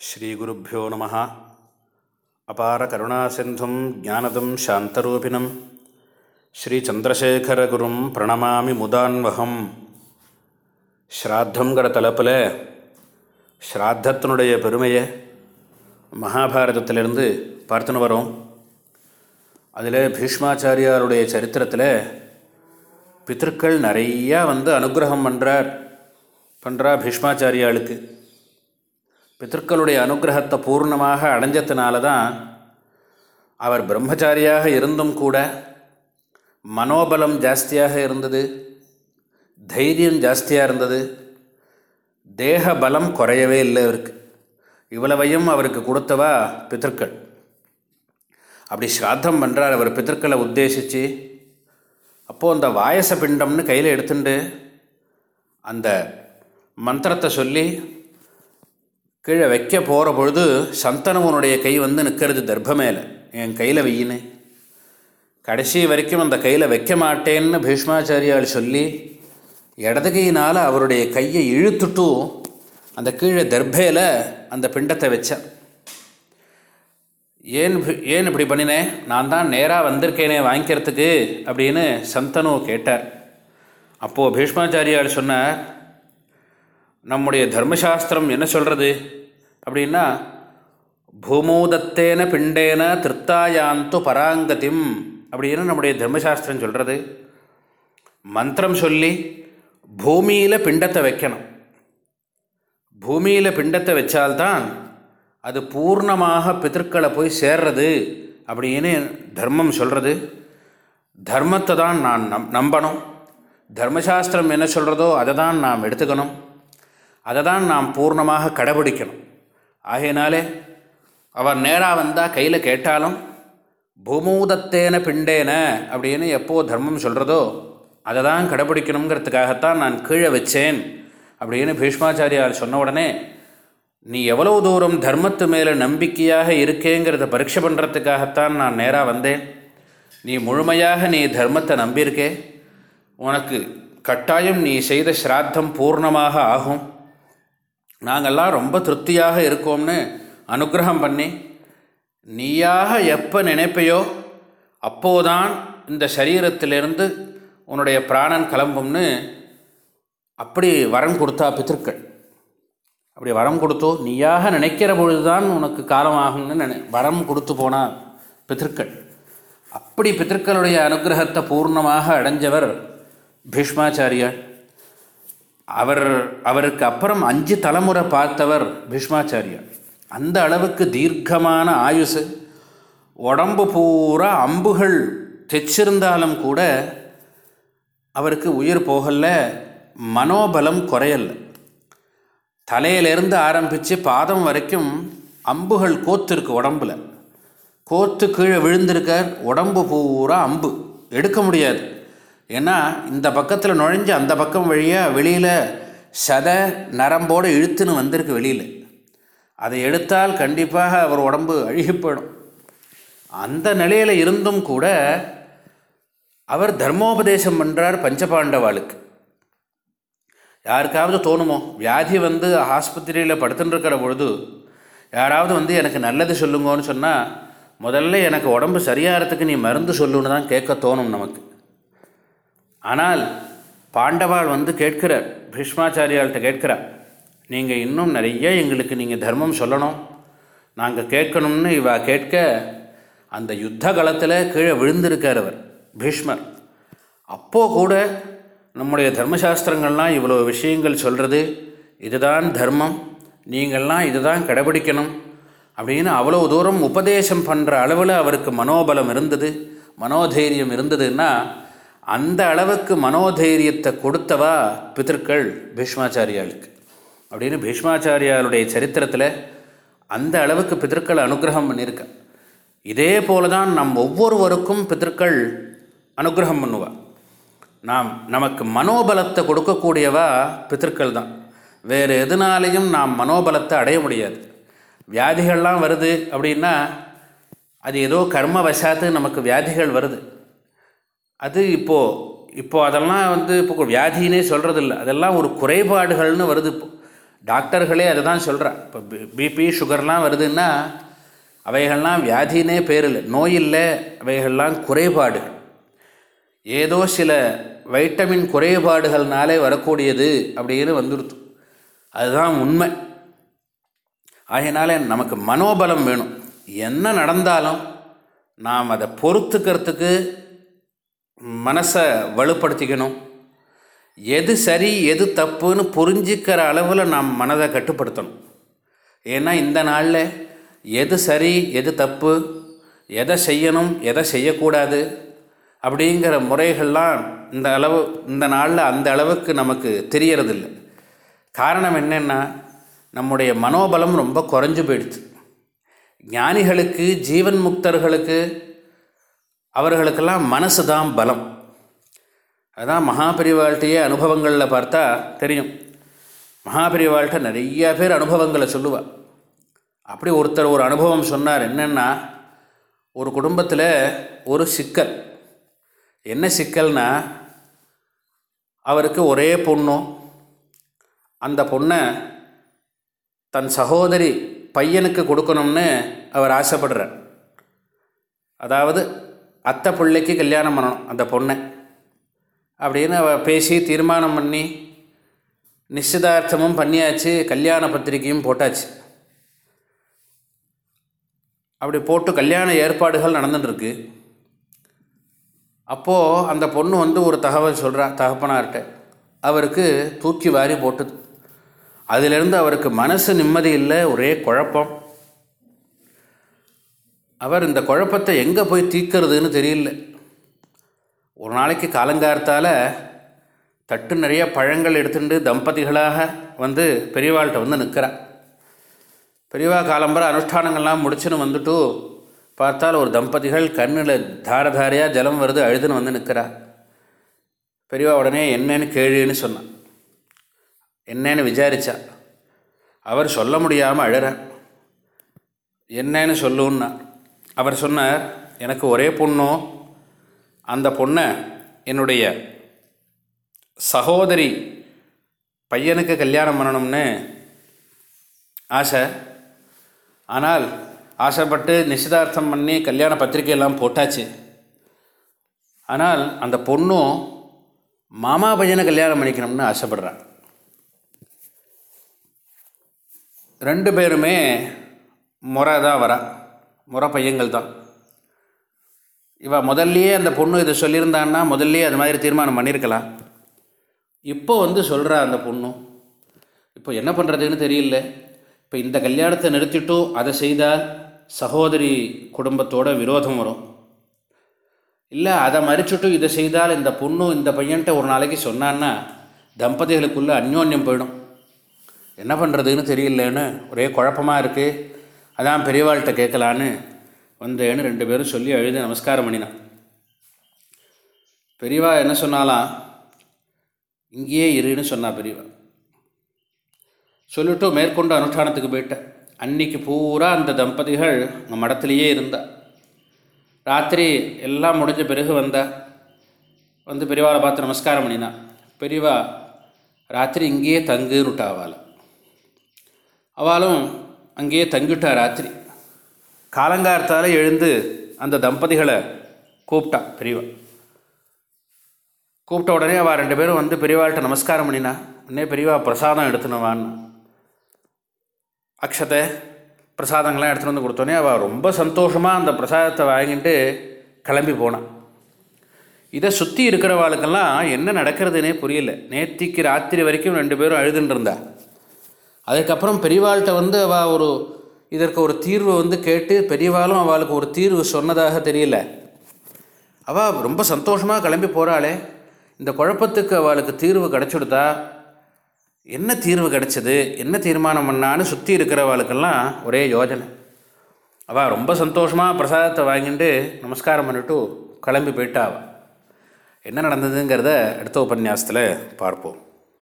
ஸ்ரீகுருப்போ நம. அபார கருணாசிந்தும் ஜானதம் சாந்தரூபிணம். ஸ்ரீச்சந்திரசேகரகுரும் பிரணமாமி முதான்வகம். ஸ்ராத்தங்கிற தலைப்பில் ஸ்ராத்தத்தினுடைய பெருமையை மகாபாரதத்திலிருந்து பார்த்துன்னு வரோம். அதில் பீஷ்மாச்சாரியாருடைய சரித்திரத்தில் பித்திருக்கள் நிறையா வந்து அனுகிரகம் பண்ணுறார் பண்ணுறா பீஷ்மாச்சாரியாளுக்கு. பித்தர்களுடைய அனுகிரகத்தை பூர்ணமாக அடைஞ்சதுனால தான் அவர் பிரம்மச்சாரியாக இருந்தும் கூட மனோபலம் ஜாஸ்தியாக இருந்தது தைரியம் ஜாஸ்தியாக இருந்தது தேக பலம் குறையவே இல்லை அவருக்கு. இவ்வளவையும் அவருக்கு கொடுத்தவா பித்தர்கள் அப்படி ஸ்ராத்தம் பண்ணுறார் அவர் பித்தர்களை உத்தேசித்து அப்போது அந்த வாயச பிண்டம்னு கையில் எடுத்துட்டு அந்த மந்திரத்தை சொல்லி கீழே வைக்க போகிற பொழுது சந்தனவனுடைய கை வந்து நிற்கிறது தர்ப்ப மேலே என் கையில் வெயின்னு கடைசி வரைக்கும் அந்த கையில் வைக்க மாட்டேன்னு பீஷ்மாச்சாரியால் சொல்லி இடது கையினால் அவருடைய கையை இழுத்துட்டு அந்த கீழே தர்பையில் அந்த பிண்டத்தை வச்சேன். ஏன் ஏன் இப்படி பண்ணினேன் நான் தான் நேராக வந்திருக்கேனே வாங்கிக்கிறதுக்கு அப்படின்னு சந்தனு கேட்டார். அப்போது பீஷ்மாச்சாரியால் சொன்னார் நம்முடைய தர்மசாஸ்திரம் என்ன சொல்கிறது அப்படின்னா பூமூதத்தேன பிண்டேன திருத்தாயாந்து பராங்கதிம். அப்படின்னு நம்முடைய தர்மசாஸ்திரம் சொல்கிறது மந்திரம் சொல்லி பூமியில் பிண்டத்தை வைக்கணும். பூமியில் பிண்டத்தை வச்சால்தான் அது பூர்ணமாக பிதற்களை போய் சேர்றது அப்படின்னு தர்மம் சொல்கிறது தர்மத்தை தான் நான் நம் நம்பணும். தர்மசாஸ்திரம் என்ன சொல்கிறதோ அதை தான் நாம் எடுத்துக்கணும். அதை தான் நாம் பூர்ணமாக கடைபிடிக்கணும். ஆகையினாலே அவர் நேராக வந்தால் கையில் கேட்டாலும் பூமூதத்தேன பிண்டேன அப்படின்னு எப்போ தர்மம் சொல்கிறதோ அதை தான் கடைபிடிக்கணுங்கிறதுக்காகத்தான் நான் கீழே வச்சேன் அப்படின்னு பீஷ்மாச்சாரியார் சொன்ன உடனே நீ எவ்வளோ தூரம் தர்மத்து மேலே நம்பிக்கையாக இருக்கேங்கிறத பரீட்சை பண்ணுறதுக்காகத்தான் நான் நேராக வந்தேன். நீ முழுமையாக நீ தர்மத்தை நம்பியிருக்கே. உனக்கு கட்டாயம் நீ செய்த ஸ்ராத்தம் பூர்ணமாக ஆகும். நாங்கள்லாம் ரொம்ப திருப்தியாக இருக்கோம்னு அனுக்கிரகம் பண்ணி நீயாக எப்போ நினைப்பையோ அப்போதான் இந்த சரீரத்திலிருந்து உன்னுடைய பிராணன் கிளம்பும்னு அப்படி வரம் கொடுத்தா பித்திருக்கள். அப்படி வரம் கொடுத்தோ நீயாக நினைக்கிற பொழுதுதான் உனக்கு காலமாகும்னு நினை வரம் கொடுத்து போனால் பித்திருக்கள். அப்படி பித்திருக்களுடைய அனுகிரகத்தை பூர்ணமாக அடைஞ்சவர் பீஷ்மாச்சாரியார். அவர் அவருக்கு அப்புறம் அஞ்சு தலைமுறை பார்த்தவர் பீஷ்மாச்சாரியார். அந்த அளவுக்கு தீர்க்கமான ஆயுசு. உடம்பு பூரா அம்புகள் தைச்சிருந்தாலும் கூட அவருக்கு உயிர் போகல மனோபலம் குறையல. தலையிலேருந்து ஆரம்பித்து பாதம் வரைக்கும் அம்புகள் கோத்திருக்கு உடம்புல. கோத்து கீழே விழுந்திருக்கார் உடம்பு பூரா அம்பு. எடுக்க முடியாது. ஏன்னா இந்த பக்கத்தில் நுழைஞ்சு அந்த பக்கம் வழியாக வெளியில் சத நரம்போடு இழுத்துன்னு வந்திருக்கு வெளியில். அதை எடுத்தால் கண்டிப்பாக அவர் உடம்பு அழுகி போயிடும். அந்த நிலையில் இருந்தும் கூட அவர் தர்மோபதேசம் பண்ணுறார் பஞ்சபாண்டவாளுக்கு. யாருக்காவது தோணுமோ வியாதி வந்து ஆஸ்பத்திரியில் படுத்துன்னு இருக்கிற பொழுது யாராவது வந்து எனக்கு நல்லது சொல்லுங்கன்னு சொன்னால் முதல்ல எனக்கு உடம்பு சரியாகிறதுக்கு நீ மருந்து சொல்லுன்னு தான் கேட்க தோணும் நமக்கு. ஆனால் பாண்டவாள் வந்து கேட்கிறார் பீஷ்மாச்சாரியாள்கிட்ட கேட்கிறார் நீங்கள் இன்னும் நிறைய எங்களுக்கு நீங்கள் தர்மம் சொல்லணும். நாங்கள் கேட்கணும்னு இவா கேட்க அந்த யுத்த காலத்தில் கீழே விழுந்திருக்கார் அவர் பீஷ்மர். அப்போது கூட நம்முடைய தர்மசாஸ்திரங்கள்லாம் இவ்வளோ விஷயங்கள் சொல்கிறது இதுதான் தர்மம் நீங்கள்லாம் இதுதான் கடைபிடிக்கணும் அப்படின்னு அவ்வளோ தூரம் உபதேசம் பண்ணுற அளவில் அவருக்கு மனோபலம் இருந்தது மனோதைரியம் இருந்ததுன்னா அந்த அளவுக்கு மனோதைரியத்தை கொடுத்தவா பித்திருக்கள் பீஷ்மாச்சாரியாளுக்கு. அப்படின்னு பீஷ்மாச்சாரியாளுடைய சரித்திரத்தில் அந்த அளவுக்கு பித்திருக்கள் அனுகிரகம் பண்ணியிருக்க. இதே போல தான் நம் ஒவ்வொருவருக்கும் பிதற்கள் அனுகிரகம் பண்ணுவா. நாம் நமக்கு மனோபலத்தை கொடுக்கக்கூடியவா பிதற்கள் தான். வேறு எதுனாலையும் நாம் மனோபலத்தை அடைய முடியாது. வியாதிகள்லாம் வருது அப்படின்னா அது ஏதோ கர்ம வசாத்து நமக்கு வியாதிகள் வருது. அது இப்போது இப்போது அதெல்லாம் வந்து இப்போ வியாதினே சொல்கிறதில்ல அதெல்லாம் ஒரு குறைபாடுகள்னு வருது இப்போ. டாக்டர்களே அதை தான் சொல்கிறா இப்போ பிபி சுகர்லாம் வருதுன்னா அவைகள்லாம் வியாதினே பேர் இல்லை. நோய் இல்லை அவைகள்லாம் குறைபாடுகள். ஏதோ சில வைட்டமின் குறைபாடுகள்னாலே வரக்கூடியது அப்படின்னு வந்துடுது அதுதான் உண்மை. ஆகையினால நமக்கு மனோபலம் வேணும். என்ன நடந்தாலும் நாம் அதை பொறுத்துக்கிறதுக்கு மனசை வலுப்படுத்திக்கணும். எது சரி எது தப்புன்னு புரிஞ்சிக்கிற அளவில் நாம் மனதை கட்டுப்படுத்தணும். ஏன்னா இந்த நாளில் எது சரி எது தப்பு எதை செய்யணும் எதை செய்யக்கூடாது அப்படிங்கிற முறைகள்லாம் இந்த அளவு இந்த நாளில் அந்த அளவுக்கு நமக்கு தெரியறதில்லை. காரணம் என்னென்னா நம்முடைய மனோபலம் ரொம்ப குறைஞ்சு போயிடுச்சு. ஞானிகளுக்கு ஜீவன் முக்தர்களுக்கு அவர்களுக்கெல்லாம் மனசு தான் பலம். அதுதான் மகாபெரிவாழ்கிட்டையே அனுபவங்களில் பார்த்தா தெரியும். மகாபெரிவாழ்கிட்ட நிறையா பேர் அனுபவங்களை சொல்லுவாள் அப்படி ஒருத்தர் ஒரு அனுபவம் சொன்னார் என்னென்னா ஒரு குடும்பத்தில் ஒரு சிக்கல். என்ன சிக்கல்னா அவருக்கு ஒரே பொண்ணும் அந்த பொண்ணை தன் சகோதரி பையனுக்கு கொடுக்கணும்னு அவர் ஆசைப்படுறார். அதாவது அத்தை பிள்ளைக்கு கல்யாணம் பண்ணணும் அந்த பொண்ணை. அப்படின்னு அவ பேசி தீர்மானம் பண்ணி நிச்சயதார்த்தமும் பண்ணியாச்சு கல்யாண பத்திரிக்கையும் போட்டாச்சு. அப்படி போட்டு கல்யாண ஏற்பாடுகள் நடந்துட்டுருக்கு. அப்போது அந்த பொண்ணு வந்து ஒரு தகவல் சொல்கிறா தகப்பனார்கிட்ட அவருக்கு தூக்கி வாரி போட்டுது. அதிலிருந்து அவருக்கு மனசு நிம்மதி இல்லை ஒரே குழப்பம். அவர் இந்த குழப்பத்தை எங்கே போய் தீர்க்கறதுன்னு தெரியல. ஒரு நாளைக்கு காலங்காரத்தால் தட்டு நிறைய பழங்கள் எடுத்துட்டு தம்பதிகளாக வந்து பெரியவாள்கிட்ட வந்து நிற்கிறான். பெரியவா காலம்பரம் அனுஷ்டானங்கள்லாம் முடிச்சுன்னு வந்துட்டு பார்த்தால் ஒரு தம்பதிகள் கண்ணில் தாரதாரியாக ஜலம் வருது அழுதுன்னு வந்து நிற்கிறா பெரியவா உடனே என்னன்னு கேளுன்னு சொன்னான். என்னன்னு விசாரிச்சா அவர் சொல்ல முடியாமல் அழுறான். என்னன்னு சொல்லுன்னா அவர் சொன்னார் எனக்கு ஒரே பொண்ணும் அந்த பொண்ணை என்னுடைய சகோதரி பையனுக்கு கல்யாணம் பண்ணணும்னு ஆசை. ஆனால் ஆசைப்பட்டு நிச்சயதார்த்தம் பண்ணி கல்யாண பத்திரிக்கையெல்லாம் போட்டாச்சு. ஆனால் அந்த பொண்ணும் மாமா பையனை கல்யாணம் பண்ணிக்கணும்னு ஆசைப்படுறான். ரெண்டு பேருமே முறை தான் வரா முறை பையங்கள் தான். இவ முதல்லையே அந்த பொண்ணு இதை சொல்லியிருந்தான்னா முதல்லையே அது மாதிரி தீர்மானம் பண்ணியிருக்கலாம். இப்போ வந்து சொல்கிறா அந்த பொண்ணும் இப்போ என்ன பண்ணுறதுன்னு தெரியல. இப்போ இந்த கல்யாணத்தை நிறுத்திட்டோ அதை செய்தால் சகோதரி குடும்பத்தோட விரோதம் வரும். இல்லை அதை மறிச்சுட்டு இதை செய்தால் இந்த பொண்ணும் இந்த பையன்கிட்ட ஒரு நாளைக்கு சொன்னான்னா தம்பதிகளுக்குள்ளே அந்யோன்யம் போயிடும். என்ன பண்ணுறதுன்னு தெரியலன்னு ஒரே குழப்பமாக இருக்குது அதான் பெரியவாள்கிட்ட கேட்கலான்னு வந்தேன்னு ரெண்டு பேரும் சொல்லி அழுது நமஸ்காரம் பண்ணினான். பெரியவா என்ன சொன்னாலாம் இங்கேயே இருன்னு சொன்னா பெரியவா. சொல்லிட்டு மேற்கொண்டு அனுஷ்டானத்துக்கு போயிட்டேன். அன்னைக்கு பூரா அந்த தம்பதிகள் நம்ம மடத்துலேயே இருந்தா. ராத்திரி எல்லாம் முடிஞ்ச பிறகு வந்தா. வந்து பெரியவாவை பார்த்து நமஸ்காரம் பண்ணினான் பெரியவா ராத்திரி இங்கேயே தங்குன்னுட்டா அவளை அவளும் அங்கேயே தங்கிட்டா ராத்திரி. காலங்காரத்தால் எழுந்து அந்த தம்பதிகளை கூப்பிட்டான் பெரியவா. கூப்பிட்ட உடனே அவள் ரெண்டு பேரும் வந்து பெரியவாள்கிட்ட நமஸ்காரம் பண்ணினா உடனே பெரியவா பிரசாதம் எடுத்துனவான்னு அக்ஷத்தை பிரசாதங்கள்லாம் எடுத்துகிட்டு வந்து கொடுத்தோன்னே அவள் ரொம்ப சந்தோஷமாக அந்த பிரசாதத்தை வாங்கிட்டு கிளம்பி போனான் இதை சுற்றி இருக்கிறவாளுக்கெல்லாம் என்ன நடக்கிறதுனே புரியல. நேத்திக்கு ராத்திரி வரைக்கும் ரெண்டு பேரும் அழுதுன்னு இருந்தாள் அதுக்கப்புறம் பெரியவாள்கிட்ட வந்து அவள் ஒரு இதற்கு ஒரு தீர்வு வந்து கேட்டு பெரியவாளும் அவளுக்கு ஒரு தீர்வு சொன்னதாக தெரியல. அவள் ரொம்ப சந்தோஷமாக கிளம்பி போகிறாளே இந்த குழப்பத்துக்கு அவளுக்கு தீர்வு கிடச்சுடுதா? என்ன தீர்வு கிடச்சிது? என்ன தீர்மானம் பண்ணான்னு சுற்றி இருக்கிறவாளுக்கெல்லாம் ஒரே யோஜனை. அவள் ரொம்ப சந்தோஷமாக பிரசாதத்தை வாங்கிட்டு நமஸ்காரம் பண்ணிட்டு கிளம்பி போயிட்டா என்ன நடந்ததுங்கிறத அடுத்த உபன்யாசத்தில் பார்ப்போம்.